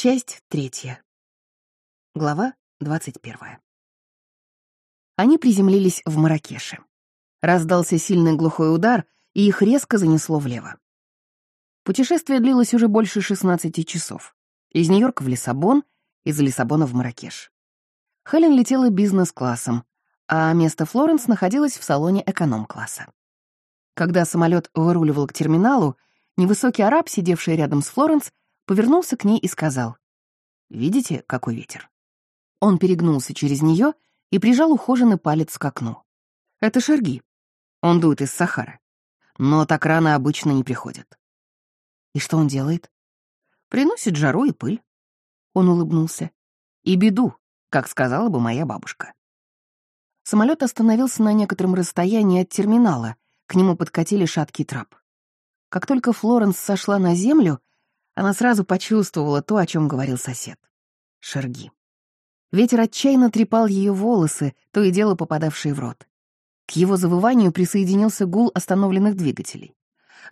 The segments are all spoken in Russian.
Часть третья. Глава двадцать первая. Они приземлились в Маракеше. Раздался сильный глухой удар, и их резко занесло влево. Путешествие длилось уже больше 16 часов. Из Нью-Йорка в Лиссабон, из Лиссабона в Маракеш. Хелен летела бизнес-классом, а место Флоренс находилось в салоне эконом-класса. Когда самолет выруливал к терминалу, невысокий араб, сидевший рядом с Флоренс, повернулся к ней и сказал, «Видите, какой ветер?» Он перегнулся через нее и прижал ухоженный палец к окну. «Это шарги. Он дует из Сахары. Но так рано обычно не приходит». «И что он делает?» «Приносит жару и пыль». Он улыбнулся. «И беду, как сказала бы моя бабушка». Самолет остановился на некотором расстоянии от терминала, к нему подкатили шаткий трап. Как только Флоренс сошла на землю, она сразу почувствовала то, о чем говорил сосед. Шерги. Ветер отчаянно трепал ее волосы, то и дело попадавшие в рот. К его завыванию присоединился гул остановленных двигателей.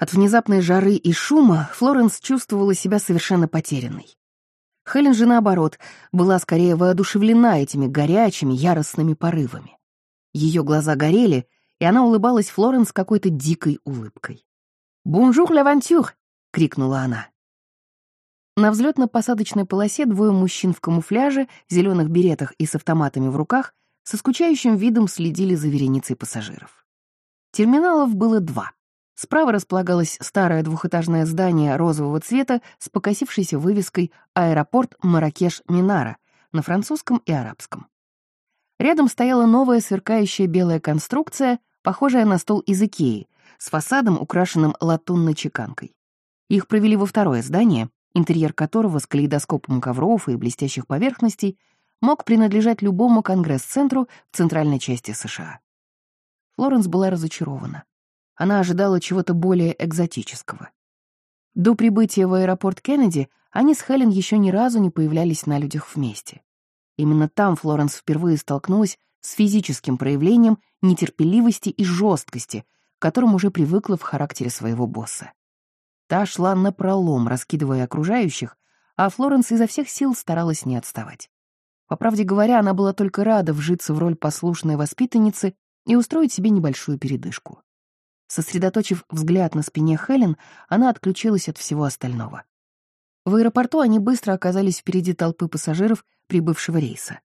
От внезапной жары и шума Флоренс чувствовала себя совершенно потерянной. Хелен же, наоборот, была скорее воодушевлена этими горячими, яростными порывами. Ее глаза горели, и она улыбалась Флоренс какой-то дикой улыбкой. «Bonjour, l'aventure!» — крикнула она. На взлетно-посадочной полосе двое мужчин в камуфляже, зеленых беретах и с автоматами в руках со скучающим видом следили за вереницей пассажиров. Терминалов было два. Справа располагалось старое двухэтажное здание розового цвета с покосившейся вывеской «Аэропорт Маракеш-Минара» на французском и арабском. Рядом стояла новая сверкающая белая конструкция, похожая на стол из Икеи, с фасадом, украшенным латунной чеканкой. Их провели во второе здание, интерьер которого с калейдоскопом ковров и блестящих поверхностей мог принадлежать любому конгресс-центру в центральной части США. Флоренс была разочарована. Она ожидала чего-то более экзотического. До прибытия в аэропорт Кеннеди они с Хелен еще ни разу не появлялись на людях вместе. Именно там Флоренс впервые столкнулась с физическим проявлением нетерпеливости и жесткости, к которым уже привыкла в характере своего босса. Та шла напролом, раскидывая окружающих, а Флоренс изо всех сил старалась не отставать. По правде говоря, она была только рада вжиться в роль послушной воспитанницы и устроить себе небольшую передышку. Сосредоточив взгляд на спине Хелен, она отключилась от всего остального. В аэропорту они быстро оказались впереди толпы пассажиров прибывшего рейса.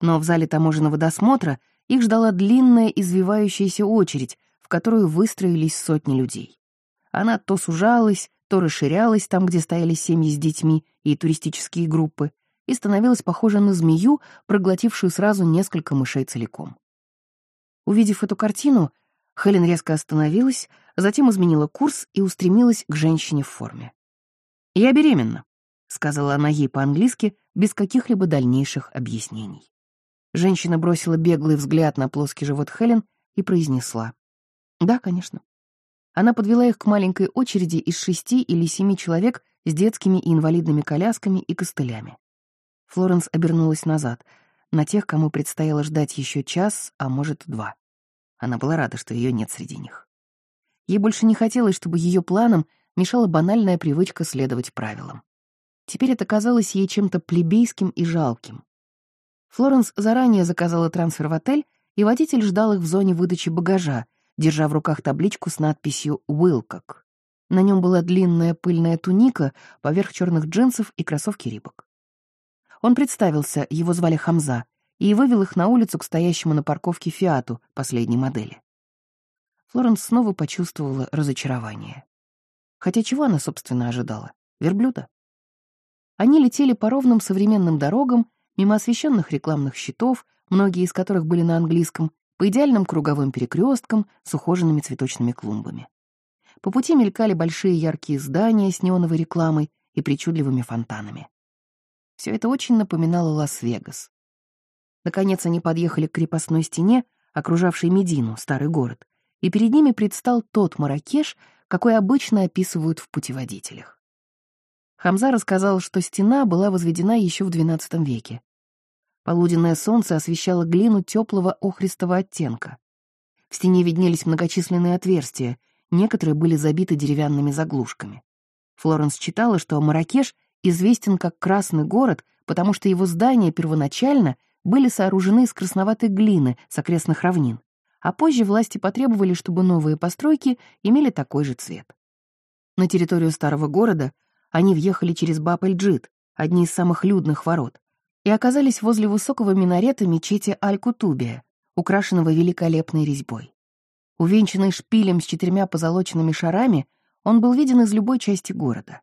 Но в зале таможенного досмотра их ждала длинная извивающаяся очередь, в которую выстроились сотни людей. Она то сужалась, то расширялась там, где стояли семьи с детьми и туристические группы, и становилась похожа на змею, проглотившую сразу несколько мышей целиком. Увидев эту картину, Хелен резко остановилась, затем изменила курс и устремилась к женщине в форме. «Я беременна», — сказала она ей по-английски, без каких-либо дальнейших объяснений. Женщина бросила беглый взгляд на плоский живот Хелен и произнесла. «Да, конечно». Она подвела их к маленькой очереди из шести или семи человек с детскими и инвалидными колясками и костылями. Флоренс обернулась назад, на тех, кому предстояло ждать еще час, а может, два. Она была рада, что ее нет среди них. Ей больше не хотелось, чтобы ее планам мешала банальная привычка следовать правилам. Теперь это казалось ей чем-то плебейским и жалким. Флоренс заранее заказала трансфер в отель, и водитель ждал их в зоне выдачи багажа, держа в руках табличку с надписью «Уилкок». На нем была длинная пыльная туника поверх черных джинсов и кроссовки рибок. Он представился, его звали Хамза, и вывел их на улицу к стоящему на парковке «Фиату» последней модели. Флоренс снова почувствовала разочарование. Хотя чего она, собственно, ожидала? Верблюда? Они летели по ровным современным дорогам, мимо освещенных рекламных щитов, многие из которых были на английском, по идеальным круговым перекресткам с ухоженными цветочными клумбами. По пути мелькали большие яркие здания с неоновой рекламой и причудливыми фонтанами. Все это очень напоминало Лас-Вегас. Наконец они подъехали к крепостной стене, окружавшей Медину, старый город, и перед ними предстал тот Маракеш, какой обычно описывают в путеводителях. Хамза рассказал, что стена была возведена еще в XII веке, Полуденное солнце освещало глину теплого охристого оттенка. В стене виднелись многочисленные отверстия, некоторые были забиты деревянными заглушками. Флоренс читала, что Маракеш — известен как Красный город, потому что его здания первоначально были сооружены из красноватой глины с окрестных равнин, а позже власти потребовали, чтобы новые постройки имели такой же цвет. На территорию старого города они въехали через Баб-эль-Джид, одни из самых людных ворот, и оказались возле высокого минарета мечети Аль-Кутубия, украшенного великолепной резьбой. Увенчанный шпилем с четырьмя позолоченными шарами, он был виден из любой части города.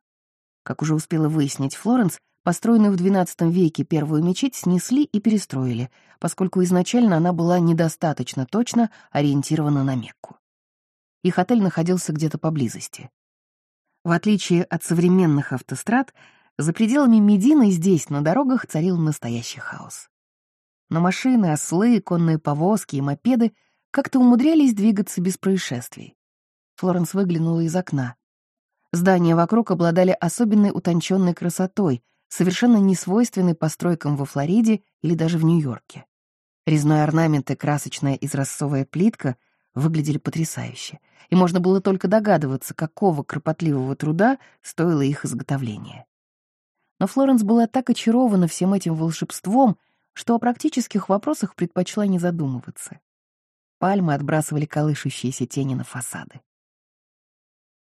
Как уже успела выяснить Флоренс, построенную в XII веке первую мечеть снесли и перестроили, поскольку изначально она была недостаточно точно ориентирована на Мекку. Их отель находился где-то поблизости. В отличие от современных автострад, за пределами Медины здесь, на дорогах, царил настоящий хаос. Но машины, ослы, конные повозки и мопеды как-то умудрялись двигаться без происшествий. Флоренс выглянула из окна. Здания вокруг обладали особенной утонченной красотой, совершенно несвойственной постройкам во Флориде или даже в Нью-Йорке. Резной орнамент и красочная изразцовая плитка выглядели потрясающе, и можно было только догадываться, какого кропотливого труда стоило их изготовление. Но Флоренс была так очарована всем этим волшебством, что о практических вопросах предпочла не задумываться. Пальмы отбрасывали колышущиеся тени на фасады.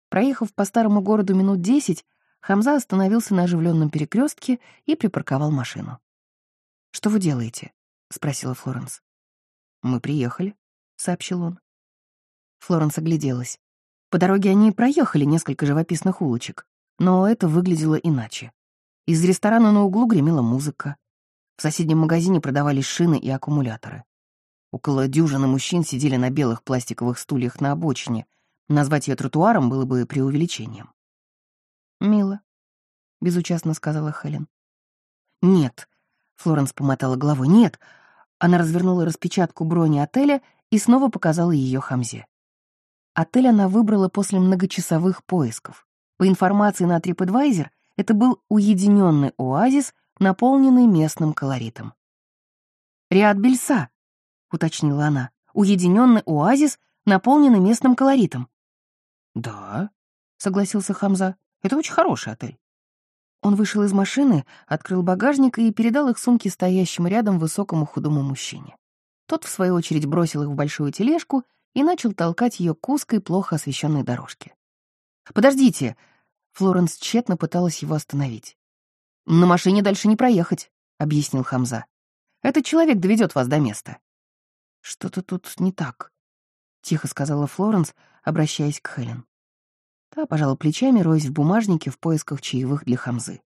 Проехав по старому городу минут десять, Хамза остановился на оживленном перекрестке и припарковал машину. «Что вы делаете?» — спросила Флоренс. «Мы приехали», — сообщил он. Флоренс огляделась. По дороге они проехали несколько живописных улочек, но это выглядело иначе. Из ресторана на углу гремела музыка. В соседнем магазине продавались шины и аккумуляторы. Около дюжины мужчин сидели на белых пластиковых стульях на обочине. Назвать ее тротуаром было бы преувеличением. «Мило», — безучастно сказала Хелен. «Нет», — Флоренс помотала головой, «нет». Она развернула распечатку брони отеля и снова показала ее Хамзе. Отель она выбрала после многочасовых поисков. По информации на TripAdvisor, это был уединенный оазис, наполненный местным колоритом. «Риад Бельса», — уточнила она, — «уединенный оазис, наполненный местным колоритом». «Да», — согласился Хамза, это очень хороший отель». Он вышел из машины, открыл багажник и передал их сумки стоящему рядом высокому худому мужчине. Тот, в свою очередь, бросил их в большую тележку и начал толкать ее к узкой, плохо освещенной дорожке. «Подождите!» — Флоренс тщетно пыталась его остановить. «На машине дальше не проехать», — объяснил Хамза. «Этот человек доведет вас до места». «Что-то тут не так», — тихо сказала Флоренс, обращаясь к Хелен. Та пожала плечами, роясь в бумажнике в поисках чаевых для Хамзы.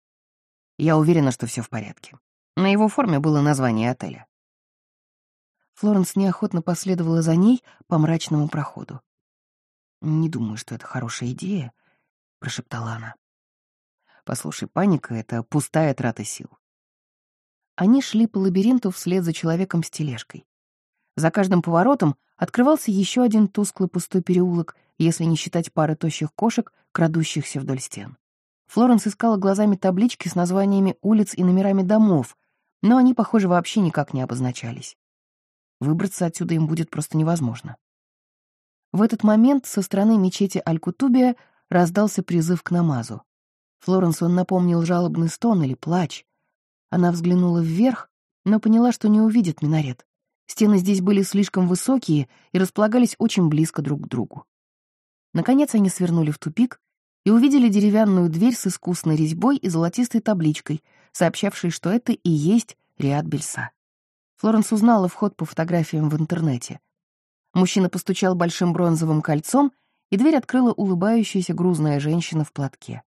Я уверена, что все в порядке. На его форме было название отеля. Флоренс неохотно последовала за ней по мрачному проходу. «Не думаю, что это хорошая идея», — прошептала она. «Послушай, паника — это пустая трата сил». Они шли по лабиринту вслед за человеком с тележкой. За каждым поворотом открывался еще один тусклый пустой переулок, если не считать пары тощих кошек, крадущихся вдоль стен. Флоренс искала глазами таблички с названиями улиц и номерами домов, но они, похоже, вообще никак не обозначались. Выбраться отсюда им будет просто невозможно. В этот момент со стороны мечети Аль-Кутубия раздался призыв к намазу. Флоренс он напомнил жалобный стон или плач. Она взглянула вверх, но поняла, что не увидит минарет. Стены здесь были слишком высокие и располагались очень близко друг к другу. Наконец они свернули в тупик и увидели деревянную дверь с искусной резьбой и золотистой табличкой, сообщавшей, что это и есть Риад Бельса. Флоренс узнала вход по фотографиям в интернете. Мужчина постучал большим бронзовым кольцом, и дверь открыла улыбающаяся грузная женщина в платке.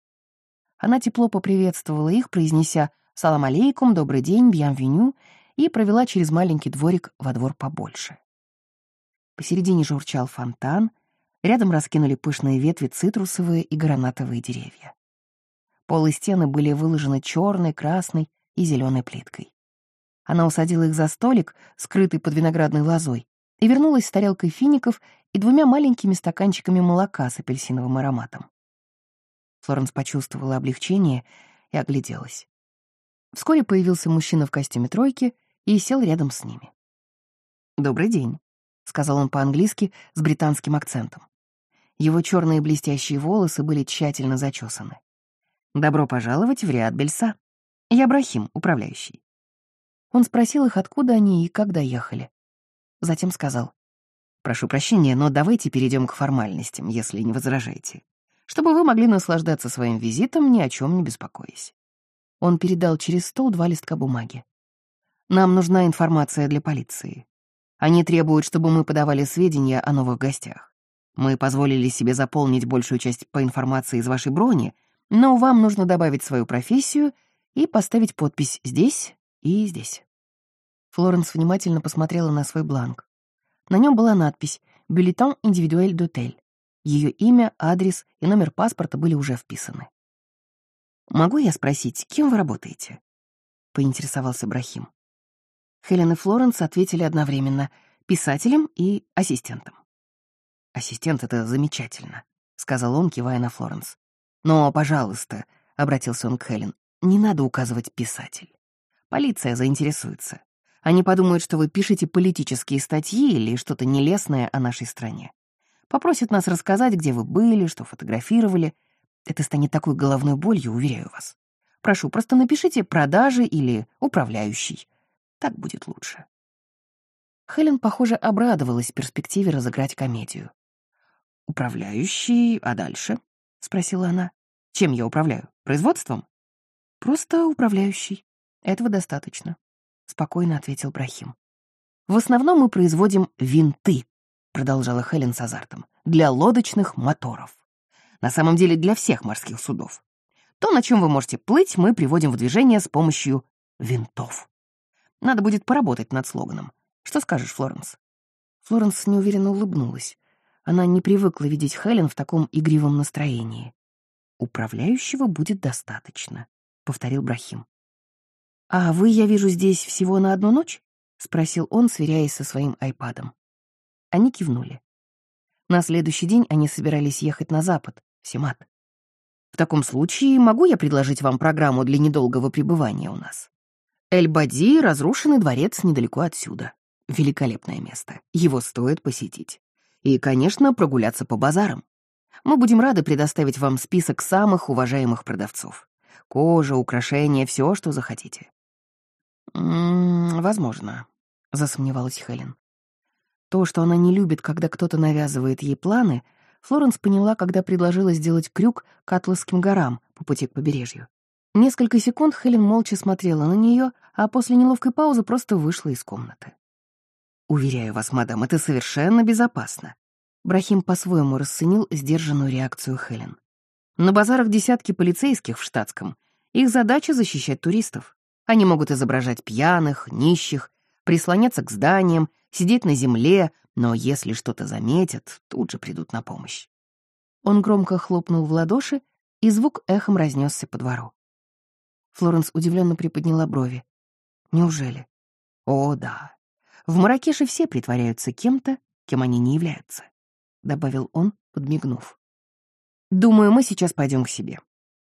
Она тепло поприветствовала их, произнеся «Салам алейкум, добрый день, бьянвеню», и провела через маленький дворик во двор побольше. Посередине журчал фонтан — Рядом раскинули пышные ветви цитрусовые и гранатовые деревья. Пол и стены были выложены черной, красной и зеленой плиткой. Она усадила их за столик, скрытый под виноградной лозой, и вернулась с тарелкой фиников и двумя маленькими стаканчиками молока с апельсиновым ароматом. Флоренс почувствовала облегчение и огляделась. Вскоре появился мужчина в костюме тройки и сел рядом с ними. «Добрый день», — сказал он по-английски с британским акцентом. Его черные блестящие волосы были тщательно зачесаны. «Добро пожаловать в Риад Бельса. Я Брахим, управляющий». Он спросил их, откуда они и когда ехали. Затем сказал, «Прошу прощения, но давайте перейдем к формальностям, если не возражаете, чтобы вы могли наслаждаться своим визитом, ни о чем не беспокоясь». Он передал через стол два листка бумаги. «Нам нужна информация для полиции. Они требуют, чтобы мы подавали сведения о новых гостях. Мы позволили себе заполнить большую часть по информации из вашей брони, но вам нужно добавить свою профессию и поставить подпись здесь и здесь». Флоренс внимательно посмотрела на свой бланк. На нем была надпись «Бюллетен индивидуэль дотель». Ее имя, адрес и номер паспорта были уже вписаны. «Могу я спросить, кем вы работаете?» — поинтересовался Брахим. Хелен и Флоренс ответили одновременно — писателем и ассистентом. «Ассистент — это замечательно», — сказал он, кивая на Флоренс. «Но, пожалуйста», — обратился он к Хелен, — «не надо указывать писатель. Полиция заинтересуется. Они подумают, что вы пишете политические статьи или что-то нелестное о нашей стране. Попросят нас рассказать, где вы были, что фотографировали. Это станет такой головной болью, уверяю вас. Прошу, просто напишите «продажи» или «управляющий». Так будет лучше. Хелен, похоже, обрадовалась перспективе разыграть комедию. «Управляющий, а дальше?» — спросила она. «Чем я управляю? Производством?» «Просто управляющий. Этого достаточно». — спокойно ответил Брахим. «В основном мы производим винты», — продолжала Хелен с азартом, «для лодочных моторов. На самом деле для всех морских судов. То, на чем вы можете плыть, мы приводим в движение с помощью винтов. Надо будет поработать над слоганом. Что скажешь, Флоренс?» Флоренс неуверенно улыбнулась. Она не привыкла видеть Хелен в таком игривом настроении. «Управляющего будет достаточно», — повторил Брахим. «А вы, я вижу, здесь всего на одну ночь?» — спросил он, сверяясь со своим айпадом. Они кивнули. На следующий день они собирались ехать на запад, в Семат. «В таком случае могу я предложить вам программу для недолгого пребывания у нас? Эль-Бади — разрушенный дворец недалеко отсюда. Великолепное место. Его стоит посетить. И, конечно, прогуляться по базарам. Мы будем рады предоставить вам список самых уважаемых продавцов. Кожа, украшения, все, что захотите. «М -м, «Возможно», — засомневалась Хелен. То, что она не любит, когда кто-то навязывает ей планы, Флоренс поняла, когда предложила сделать крюк к Атласским горам по пути к побережью. Несколько секунд Хелен молча смотрела на нее, а после неловкой паузы просто вышла из комнаты. «Уверяю вас, мадам, это совершенно безопасно». Брахим по-своему расценил сдержанную реакцию Хелен. «На базарах десятки полицейских в штатском. Их задача — защищать туристов. Они могут изображать пьяных, нищих, прислоняться к зданиям, сидеть на земле, но если что-то заметят, тут же придут на помощь. Он громко хлопнул в ладоши, и звук эхом разнесся по двору. Флоренс удивленно приподняла брови. Неужели? О, да. В Маракеше все притворяются кем-то, кем они не являются, добавил он, подмигнув. Думаю, мы сейчас пойдем к себе,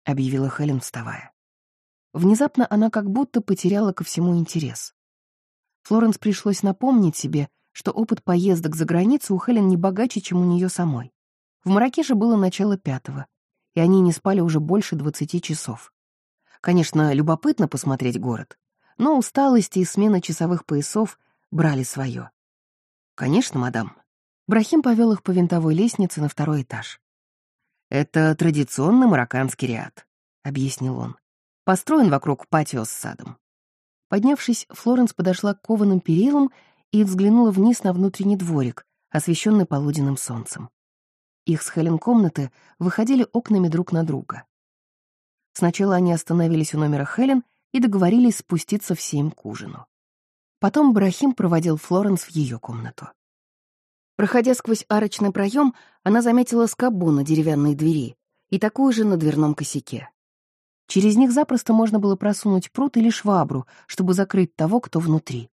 объявила Хелен, вставая. Внезапно она как будто потеряла ко всему интерес. Флоренс пришлось напомнить себе, что опыт поездок за границу у Хелен не богаче, чем у нее самой. В Маракеше было начало пятого, и они не спали уже больше двадцати часов. Конечно, любопытно посмотреть город, но усталость и смена часовых поясов брали свое. «Конечно, мадам». Брахим повел их по винтовой лестнице на второй этаж. «Это традиционный марокканский ряд», — объяснил он построен вокруг патио с садом. Поднявшись, Флоренс подошла к кованым перилам и взглянула вниз на внутренний дворик, освещенный полуденным солнцем. Их с Хелен комнаты выходили окнами друг на друга. Сначала они остановились у номера Хелен и договорились спуститься в семь к ужину. Потом Брахим проводил Флоренс в ее комнату. Проходя сквозь арочный проем, она заметила скобу на деревянной двери и такую же на дверном косяке. Через них запросто можно было просунуть пруд или швабру, чтобы закрыть того, кто внутри.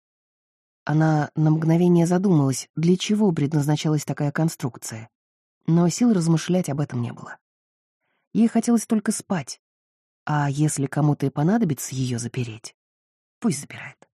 Она на мгновение задумалась, для чего предназначалась такая конструкция, но сил размышлять об этом не было. Ей хотелось только спать, а если кому-то и понадобится ее запереть, пусть запирает.